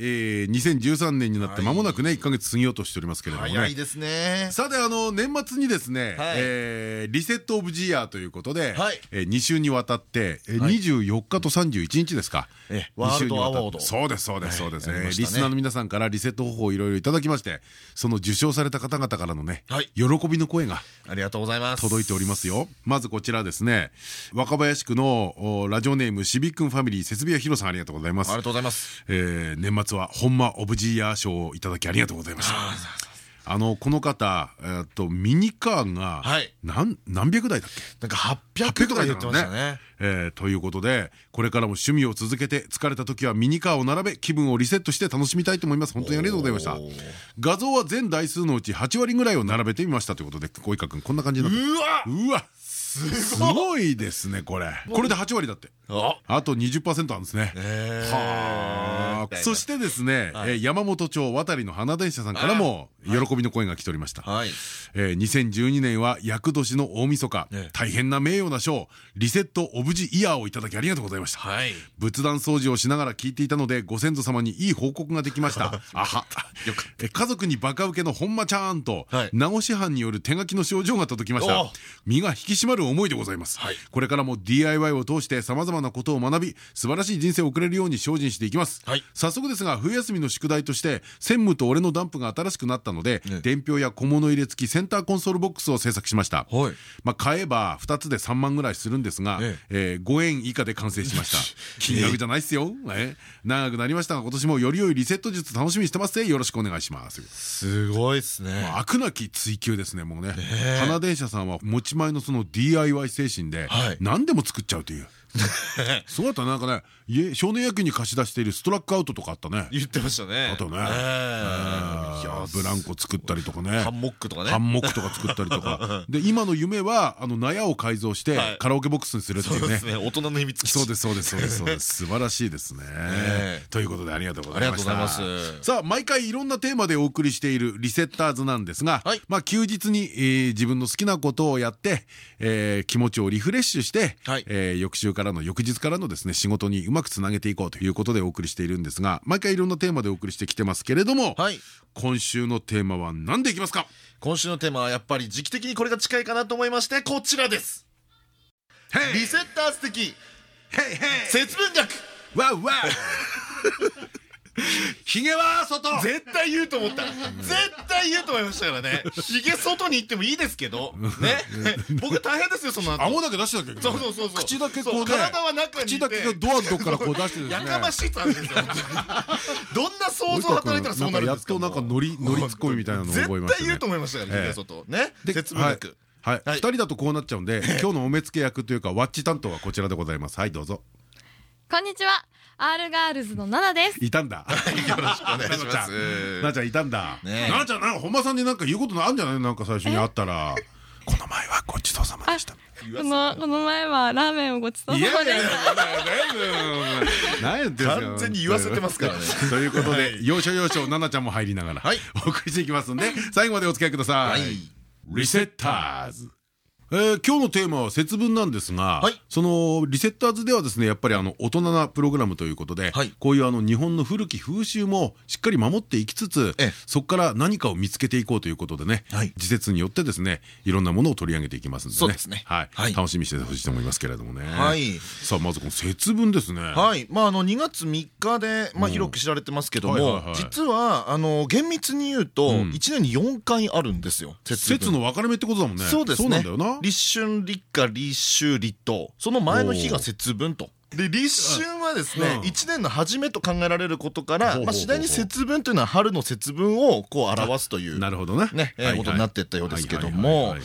えー、2013年になって間もなくね1か月過ぎようとしておりますけれどもね。早いですね。さてあの年末にですね、はい。えーリセット・オブ・ジーヤーということで、はい。えー2週にわたって、えーはい。24日と31日ですかええ二週にわたっワールドアワード。そうですそうですそうです。ね。リスナーの皆さんからリセット方法をいろいろいただきましてその受賞された方々からのね、はい。喜びの声がありがとうございます。届いておりますよ。まずこちらですね。若林区のおラジオネームシビックンファミリー設備屋ひろさんありがとうございます。ありがとうございます。えー年末は本間オブジーヤー賞をいただきありがとうございました。あのこの方えーっとミニカーがはい。何何百台だっけ？なんか800とか言ってましたね。えーということでこれからも趣味を続けて疲れた時はミニカーを並べ気分をリセットして楽しみたいと思います。本当にありがとうございました。画像は全台数のうち8割ぐらいを並べてみましたということで及川君こんな感じになってうわうわすごいですねこれ。これで8割だって。あ。あと20%あるんですね。えはあ。そしてですね、山本町渡りの花電車さんからも喜びの声が来ておりました、はい。えー2012年は厄年の大晦日、ええ。大変な名誉な賞リセットオブジイヤーをいただきありがとうございました、はい。仏壇掃除をしながら聞いていたのでご先祖様にいい報告ができました。あは家族にバカ受けの本間ちゃんと、はい。名護師範による手書きの症状が届きました。お。身が引き締まる思いでございます、はい。これからも DIY を通してさまざまなことを学び素晴らしい人生を送れるように精進していきます、はい。早速ですが冬休みの宿題として専務と俺のダンプが新しくなったので、ええ伝票や小物入れ付きセンターコンソールボックスを制作しました、はい。まあ買えば2つで3万ぐらいするんですが、ええー5円以下で完成しました。金額じゃないっすよ、え長くなりましたが今年もより良いリセット術楽しみにしてます。ねよろしくお願いします。すごいっすね。まあ飽くなき追求ですねもうね。花電車さんは持ち前のその DIY 精神ではい。何でも作っちゃうというすごかった。ねなんかね家少年野球に貸し出しているストラックアウトとかあったね。言ってましたね。あとね。いやブランコ作ったりとかね。ハンモックとかね。ハンモックとか作ったりとか。で今の夢はあの納屋を改造してはい。カラオケボックスにするっていうね。そうですね。大人の秘密基地。そうですそうですそうですそうです。素晴らしいですね。え。ということでありがとうございました。ありがとうございます。さあ毎回いろんなテーマでお送りしているリセッターズなんですがはい。まあ休日にえー自分の好きなことをやってえー気持ちをリフレッシュして翌週からの翌日からのですね仕事にうまくつなげていこうということでお送りしているんですが毎回いろんなテーマでお送りしてきてますけれどもはい。今週のテーマは何でいきますか？今週のテーマはやっぱり時期的にこれが近いかなと思いましてこちらです。リセッターズ的ヘイヘイ節分学わうわひげは外。絶対言うと思った。絶対言うと思いましたからね。ひげ外に行ってもいいですけど。ね。僕大変ですよその後。顎だけ出してなきゃいけ？ないそうそうそうそう。口だけこう体は中に口だけがドアのとこからこう出してですね。やかましいって話ですよ。どんな想像働いたらそうなるんですかやっとなんかノリノリツッコミみたいなのを覚えましたね。絶対言うと思いましたよねええ。ひげ外ねで節分学はい、はい。二人だとこうなっちゃうんで 今日のお目付け役というかワッチ担当はこちらでございます。はいどうぞ。こんにちは。アールガールズのナナです。いたんだ。よろしくお願いします。ななちゃん。いたんだ。ねえ。ななちゃんなんか本間さんになんか言うことあるんじゃない？なんか最初に会ったら。この前はごちそうさまでした。この、この前はラーメンをごちそうさまでした。何やってんすか完全に言わせてますからね。ということで要所要所奈々ちゃんも入りながらはい。お送りしていきますんで最後までお付き合いください。リセッターズえー今日のテーマは節分なんですが、はい。そのリセッターズではですねやっぱりあの大人なプログラムということで、はい。こういうあの日本の古き風習もしっかり守っていきつつええ。そこから何かを見つけていこうということでね、はい。時節によってですねいろんなものを取り上げていきますんでね。ね。はい。はい。楽しみにしてほしいと思いますけれどもね、はい。さあまずこの節分ですね。はい、まああの2月3日でまあ広く知られてますけども実はあの厳密に言うとん。1年に4回あるんですよ。節分。節の分かれ目ってことだもんね。そうですね。なんだよな。立春立夏立秋立冬。その前の日が節分と。で立春はですね、うん。一年の初めと考えられることから、まあ、次第に節分というのは春の節分をこう表すというなるほどね。ね、えーはいはい。ことになっていったようですけども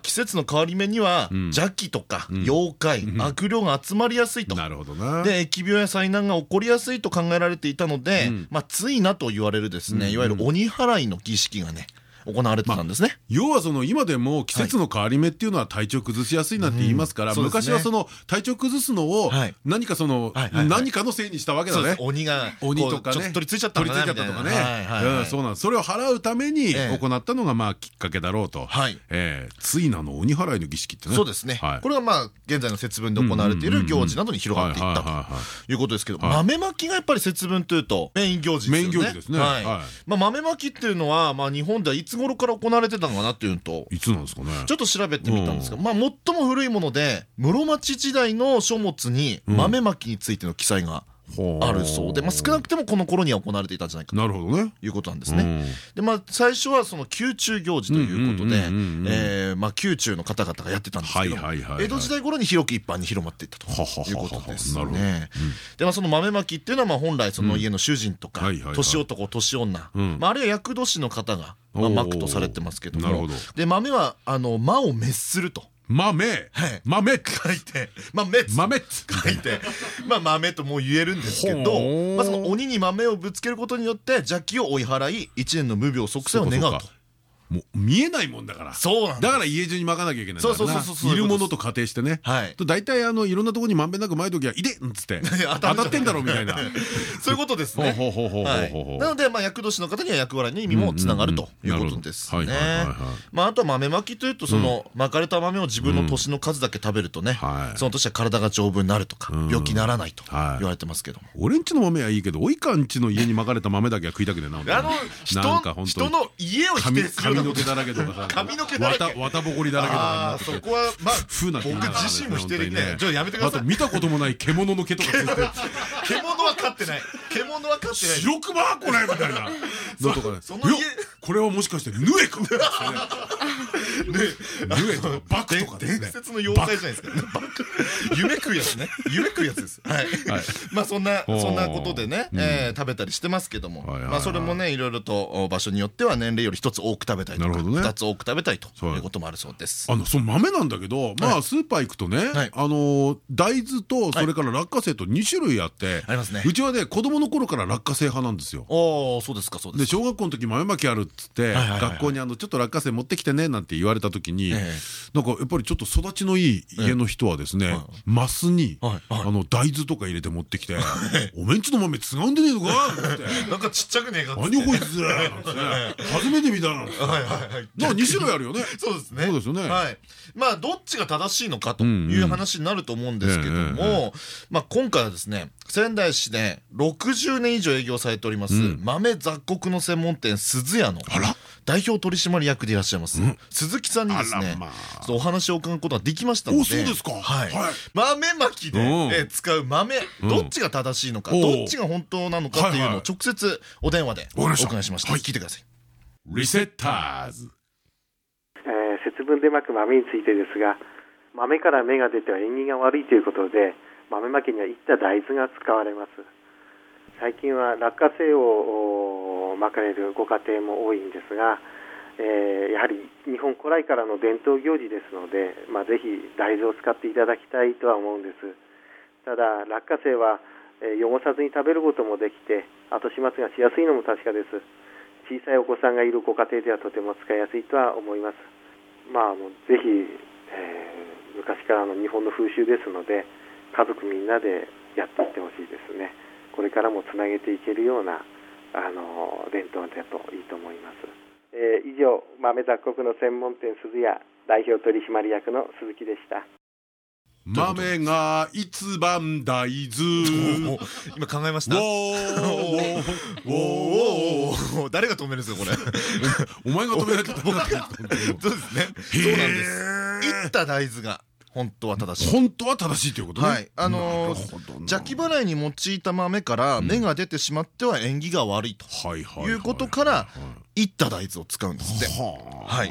季節の変わり目には、ん。邪気とかん。妖怪、悪霊が集まりやすいと。なるほどな。で疫病や災難が起こりやすいと考えられていたので、うん。まあついなと言われるですね、いわゆる鬼払いの儀式がね行われてたんですね。要はその今でも季節の変わり目っていうのは体調崩しやすいなんて言いますから、昔はその体調崩すのをはい。何かその何かのせいにしたわけだね。鬼が鬼とかね。こうちょっと取り付いちゃったとかね。そうなんです。それを払うためにええ。行ったのがまあきっかけだろうと。ついなの鬼払いの儀式ってね。そうですね、はい。これがまあ現在の節分で行われている行事などに広がっていったとはいうことですけど、はい。豆まきがやっぱり節分というとメイン行事ですよね。メイン行事ですね。はい。はい。まあ、豆まきっていうのは、まあ、日本ではいつ頃から行われてたのかなっていうと。いつなんですかねちょっと調べてみたんですが、まあ、最も古いもので室町時代の書物に豆まきについての記載がほうあるそうで、まあ、少なくてもこの頃には行われていたんじゃないかということなんですね。うん。でまあ、最初はその宮中行事ということで宮中の方々がやってたんですけど江戸時代頃に広く一般に広まっていったということですね。でまあその豆まきっていうのはまあ本来その家の主人とか年男年女うん。まああるいは厄年の方がまあおー。まくとされてますけども。で豆はあの魔を滅すると豆。はい。豆書いて。まあ滅豆書いて。まあ豆ともう言えるんですけどまあその鬼に豆をぶつけることによって邪気を追い払い一年の無病息災を願うともう見えないもんだから。そうなんだから家中に巻かなきゃいけないんだそうそうそうそういるものと仮定してね。はい。と大体あのいろんなところにまんべんなく巻いときゃ「いで!」っつって。当たってんだろみたいな。そういうことですね。なので、まあ、厄年の方には厄払いの意味もつながるということですね。あ、あとは豆まきというと、その、巻かれた豆を自分の年の数だけ食べるとねは、い。その年は体が丈夫になるとか、ん。病気にならないと言はい。われてますけども。俺んちの豆はいいけどおいかんちの家に巻かれた豆だけは食いたくねえなあの、人の家を否髪定する髪の毛だらけとかさ髪の毛だらけわたわたぼこりだらけとかそこは、まあ、僕自身も否定できない。ちょっとやめてくださいあと。見たこともない獣の毛とかついてる獣は飼ってない。獣は飼ってない。白熊これみたいなのとかねこれはもしかしてヌエかバクとか伝説の妖怪じゃないですか。夢食うやつね。夢食うやつです。はい。まあそんなそんなことでね、食べたりしてますけども、まあそれもねいろいろとお場所によっては年齢より一つ多く食べたりとか、二つ多く食べたいとはいいうこともあるそうです。あのその豆なんだけどまあスーパー行くとねはい。あの大豆とそれから落花生と2種類あってありますね。うちはね子供の頃から落花生派なんですよ。おおそうですかそうでです小学校の時豆まきあるっつって学校にあのちょっと落花生持ってきてねなんて言われた時にええ。なんかやっぱりちょっと育ちのいい家の人はですねはい。マスにあの大豆とか入れて持ってきて「おめんちの豆つがんでねえのか? 」って。なんかちっちゃくねえか「っつ何こいつ!」なんてね。初めて見たな。んてはいはいはい。なんか2種類あるよね。そうですね。そうですよね。はい。まあ、どっちが正しいのかとうんいう話になると思うんですけども、まあ、今回はですね、仙台市で60年以上営業されております、うん。豆雑穀の専門店鈴屋のあら代表取締役でいらっしゃいます、うん。鈴木さんにですねお話を伺うことができましたので、おそうですか。豆まきで、使う豆、うん。どっちが正しいのか、どっちが本当なのかっていうのを直接お電話でお伺いしました。はい。聞いてください。リセッターズ。えー節分でまく豆についてですが豆から芽が出ては縁起が悪いということで豆まきにはいった大豆が使われます最近は落花生をまかれるご家庭も多いんですが、えーやはり日本古来からの伝統行事ですので、まあ、ぜひ大豆を使っていただきたいとは思うんですただ落花生は、え汚さずに食べることもできて後始末がしやすいのも確かです小さいお子さんがいるご家庭ではとても使いやすいとは思います。まあ、もうぜひ、えー昔からの日本の風習ですので、家族みんなでやっていってほしいですね。これからもつなげていけるような、あの伝統だといいと思います。えー以上、豆雑穀の専門店鈴屋代表取締役の鈴木でした。豆が一番大豆お 今考えました。誰が止めるんですかこれ。お前が止めないとダメだってそうですね。そうなんです。いった大豆が本当は正しい。本当は正しいということね。はい。あの邪気払いに用いた豆から芽が出てしまっては縁起が悪いとはいはいいうことからいった大豆を使うんですって。ははい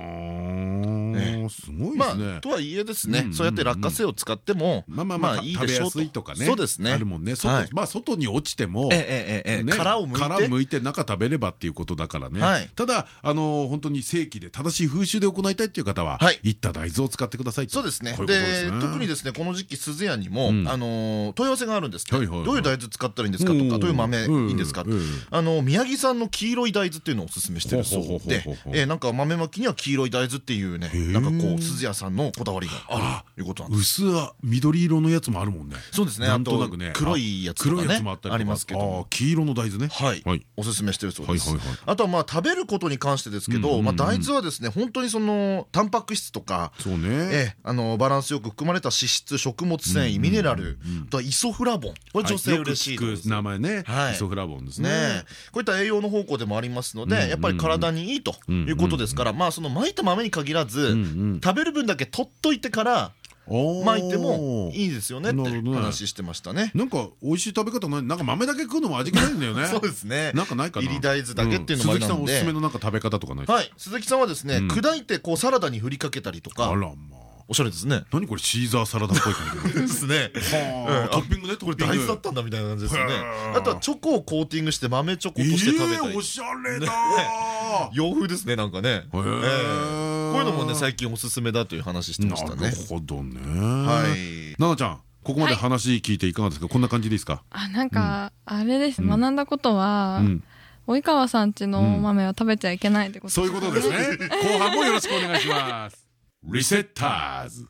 いーすごいでますあねとはいえですねそうやって落花生を使ってもまあまあまあいいでしょう食べやすいとかね。そうですね。あるもんね。まあ外に落ちてもええええええね殻を剥いて。殻剥いて中食べればっていうことだからね、はい。ただあの本当に正規で正しい風習で行いたいっていう方は、はい。いった大豆を使ってくださいと。そうですね。で特にですねこの時期鈴屋にも、うん。あのー問い合わせがあるんですどういう大豆使ったらいいんですかとかうん。どういう豆いいんですか、あの宮城産の黄色い大豆っていうのをおすすめしてるそうでなんか豆まきには黄色い大豆っていうねーなんかこう鈴屋さんのこだわりがあるということなんです。薄は緑色のやつもあるもんね。そうですね。なんとなくね。黒いやつとかね黒いやつもありますけど黄色の大豆ね。はい、はい。おすすめしてるそうです、あとはまあ食べることに関してですけど、まあ、大豆はですね本当にそのタンパク質とかそうね。ええ、あのバランスよく含まれた脂質食物繊維ミネラルあとはイソフラボン。これ女性嬉しい名前ね。はい。イソフラボンですね。こういった栄養の方向でもありますのでやっぱり体にいいということですからまあその巻いた豆に限らず食べる分だけ取っといてから巻いてもいいですよねって話してましたね。なんか美味しい食べ方ないなんか豆だけ食うのも味気ないんだよね。そうですね。なんかないかな。入り大豆だけっていうのもありなんで。鈴木さんおすすめのなんか食べ方とかないはい。鈴木さんはですねうん。砕いてこうサラダに振りかけたりとか。あらまあ。おしゃれですね。何これシーザーサラダっぽい感じ ですね。はあトッピングねトこれ大豆だったんだみたいな感じですよね。あとはチョコをコーティングして豆チョコとして食べたり。えーおしゃれだ洋風ですねなんかね。へーこういうのもね最近おすすめだという話してましたね。なるほどね。はい。奈々ちゃんここまで話聞いていかがですか？こんな感じでいいですか？あなんか、あれです、うん。学んだことは、うん。及川さんちの豆は食べちゃいけないってことそういうことですね。後半もよろしくお願いします。リセッターズ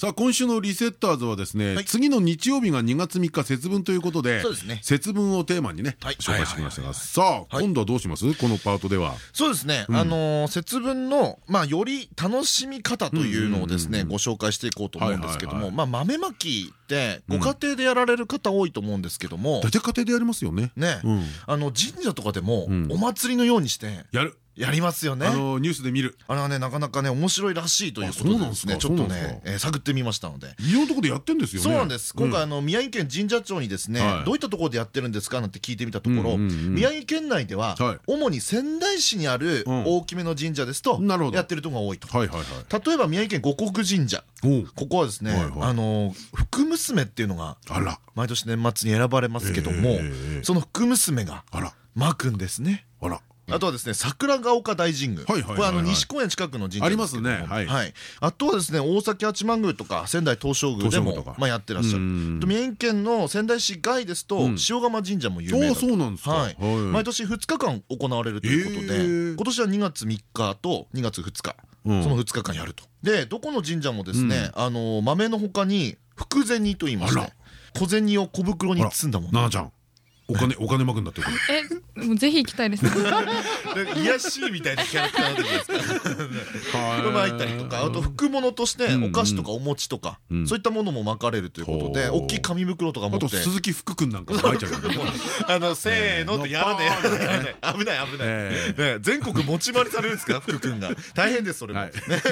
さあ今週のリセッターズはですね、はい。次の日曜日が2月3日節分ということでそうですね。節分をテーマにね、はい。紹介してきましたがはいさあ、はい。今度はどうします？このパートでは。そうですね、うん。あのー節分の、まあ、より楽しみ方というのをですねご紹介していこうと思うんですけどもまあ豆まきってご家庭でやられる方多いと思うんですけども、大体家庭でやりますよねね、うんあの神社とかでもうんお祭りのようにしてやるやりますよね。あのニュースで見る。あれはねなかなかね面白いらしいということあそうでなんですねちょっとねえー探ってみましたので。いろんなところでやってんですよね。そうなんです。今回あのの宮城県神社庁にですねはい。どういったところでやってるんですかなんて聞いてみたところ宮城県内でははい。主に仙台市にあるうん。大きめの神社ですとやってるところが多いと。はいはいはい。例えば宮城県五国神社。ここはですねあの福娘っていうのが毎年年末に選ばれますけどもええ。その福娘があら。巻くんですね。あらあとはですね桜ヶ丘大神宮。これあの西公園近くの神社ありますね。はい。あとはですね大崎八幡宮とか仙台東照宮でもまあやってらっしゃる。うん。あと宮城県の仙台市外ですとうん。塩釜神社も有名そうなんですか。はい。毎年2日間行われるということへでー。今年は2月3日と2月2日。うん。その2日間やると。でどこの神社もですねあの豆のほかに福銭と言いまして小銭を小袋に包んだもの。奈々ちゃんお金お金まくんだってこれ えもうぜひ行きたいです。で癒やしいみたいなキャラクターなんですかはい。これ巻いたりとかあと副物としてうん。お菓子とかお餅とかうん。そういったものも巻かれるということで大きい紙袋とか持あとって鈴木福君なんかも巻いちゃう あのせーのってやらねえ。危ない危ない。えね全国持ち回りされるんですか福君が。大変ですそれも。はい。ね。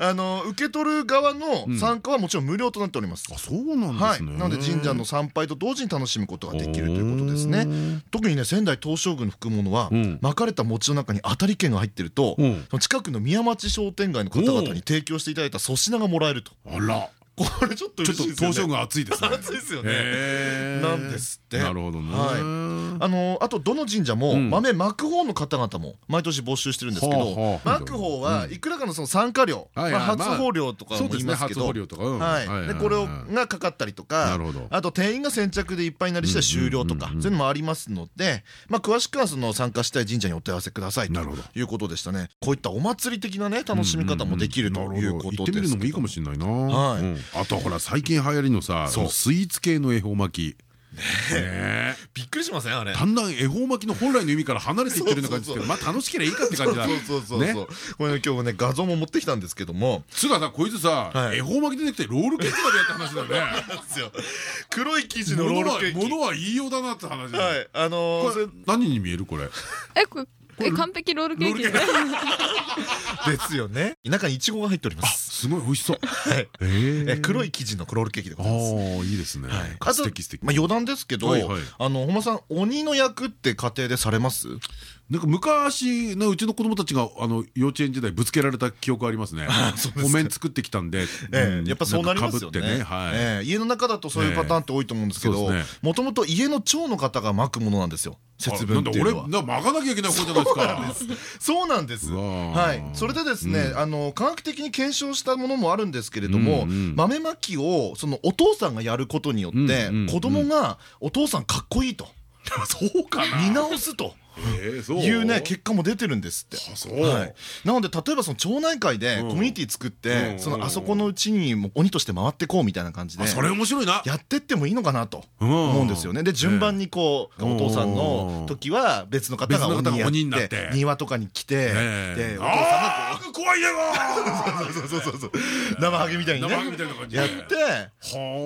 あの受け取る側の参加はもちろん無料となっております。あそうなんはい、ですね。なので神社の参拝と同時に楽しむことができるということですね。特にね仙台東照宮の福物は、うん。巻かれた餅の中に当たり券が入ってると、近くの宮町商店街の方々に提供していただいた粗品がもらえると。あらこれちょっとちょっと東照宮熱いですね。熱いですよね。なんですって。なるほどね。はあのあとどの神社もうん。豆まく方の方々も毎年募集してるんですけはどまく方はいくらかのその参加料初放料とかも言いますけど放料とか。うん。はい。でこれをがかかったりとかなるほど。あと定員が先着でいっぱいになりしたら終了とかそういうのもありますのでまあ詳しくはその参加したい神社にお問い合わせくださいとなるほど。いうことでしたね。こういったお祭り的なね楽しみ方もできるということ行ってみるですのもいいかもしれないな。はい。うんあとほら最近流行りのさスイーツ系の恵方巻き。ねびっくりしません？あれ。だんだん恵方巻きの本来の意味から離れていってるような感じですけどまあ楽しければいいかって感じだ。そうそうそうねそうこれね今日ね画像も持ってきたんですけどもつうかさこいつさはい恵方巻き出てきてロールケーキまでやった話だよね黒い生地のロールケーキ物は言いようだなって話だよはいあのーこれ何に見えるこれえこれえ完璧ロールケーキ。ですよね。中にイチゴが入っております。すごい美味しそう。はい。ええ黒い生地のロールケーキでごあざいます。あいいですね。はい。あ素敵素敵まあ余談ですけどあの本間さん鬼の役って家庭でされます？なんか昔のうちの子供たちがあの幼稚園時代ぶつけられた記憶ありますね。お面作ってきたんで、ええやっぱそうなりますよね。家の中だとそういうパターンって多いと思うんですけどもともと家の長の方が巻くものなんですよ。節分っていうのはあな巻かなきゃいけない方じゃないですか。そうなんです。はい。それでですね、あの科学的に検証したものもあるんですけれども、豆まきをそのお父さんがやることによって、子供がお父さんかっこいいと そうかな。見直すと。いうね結果も出てるんですって。はい、なので例えばその町内会でうん。コミュニティ作っうん。てそのあそこのうちにも鬼として回ってこうみたいな感じであそれ面白いな。やってってもいいのかなとうん。思うんですよね。で順番にこうええお父さんの時は別の方が鬼になっって。て庭とかに来てええ。でお父さんが怖いねそうそうそうそう生ハゲみたいにね。やって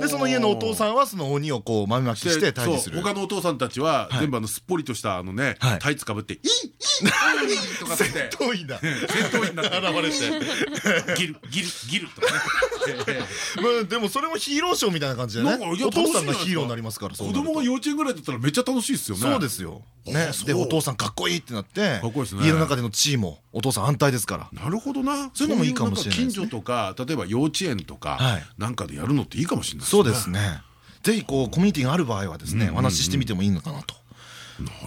でその家のお父さんはその鬼をこう豆まきして退治する。他のお父さんたちは全部あのすっぽりとしたあのねはいタイツかぶって「いいいいいい!」とかって戦闘員だ戦闘員になって現れてギルギルギルとかねまあでもそれもヒーローショーみたいな感じでねないお父さんがヒーローになりますから子供が幼稚園ぐらいだったらめっちゃ楽しいですよねそうですよねでお父さんかっこいいってなって家の中での地位もお父さん安泰ですからなるほどなそういうのもいいかもしれない近所とか例えば幼稚園とかなんかでやるのっていいかもしれないそうですねぜひこうコミュニティがある場合はですねお話ししてみてもいいのかなと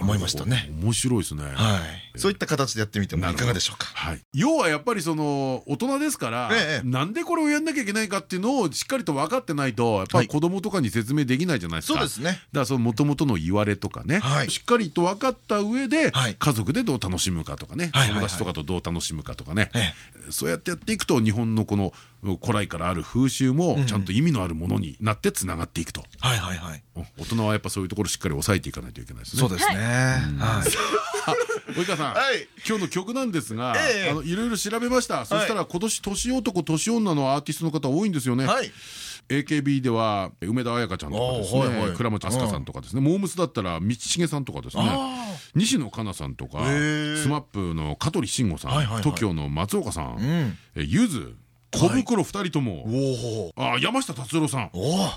思いましたね。面白いですね。はい。そういった形でやってみてもいかがでしょうか？はい、要はやっぱりその大人ですから、ええなんでこれをやんなきゃいけないかっていうのをしっかりと分かってないとやっぱり子供とかに説明できないじゃないですか、そうですね。だからその元々の言われとかね、はい。しっかりと分かった上で、はい。家族でどう楽しむかとかね、友達とかとどう楽しむかとかね、えそうやってやっていくと日本のこの古来からある風習もちゃんと意味のあるものになってつながっていくと、はいはいはい。うん大人はやっぱそういうところをしっかり抑えていかないといけないですね。そうですね。はい。及川さん、はい。今日の曲なんですが、いろいろ調べました、そしたら今年年男年女のアーティストの方多いんですよね、はい。AKB では梅田彩香ちゃんとかですね。倉持飛鳥さんとかですね、モームスだったら道重さんとかですね。あ西野カナさんとか SMAP の香取慎吾さん TOKIO の松岡さんゆず小袋2人とも。あ山下達郎さん。おお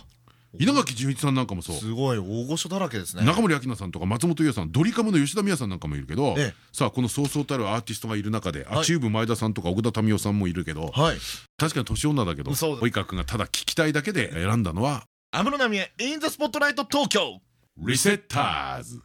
稲垣潤一さんなんかもそう。すごい大御所だらけですね。中森明菜さんとか松本伊代さんドリカムの吉田美和さんなんかもいるけど、ええ。さあこのそうそうたるアーティストがいる中で、はい。アチューブ前田さんとか奥田民生さんもいるけどはい。確かに年女だけどそうだ。及川君がただ聞きたいだけで選んだのは安室奈美恵 in the spotlight 東京リセッターズ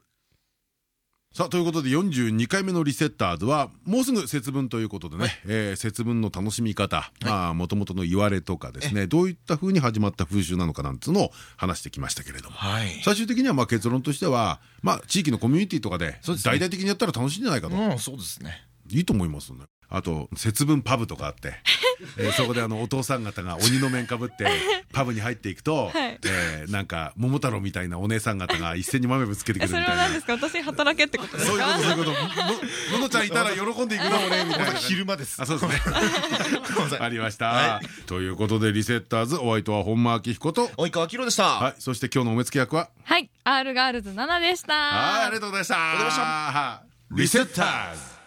さあということで42回目のリセッターズはもうすぐ節分ということでね、えー節分の楽しみ方もともとの言われとかですねどういった風に始まった風習なのかなんつうのを話してきましたけれども。はい。最終的にはまあ結論としては、まあ、地域のコミュニティとかで大々的にやったら楽しいんじゃないかと、うんそうですね。いいと思いますね。あと節分パブとかあって、えーそこであのお父さん方が鬼の面かぶって パブに入っていくと、はいえーなんか桃太郎みたいなお姉さん方が一斉に豆ぶつけてくるみたな。はい何ですか？私働けってことですそういうかことそういうこと。のののちゃんいたら喜んでいくな俺みたいな。昼間ですあそうですね。ありました、はということでリセッターズお相手は本間明彦と。及川明宏でしたはい、そして今日のお目付け役は？はい R ガールズ7でしたはい、ありがとうございました。りがとうございましたリセッターズ。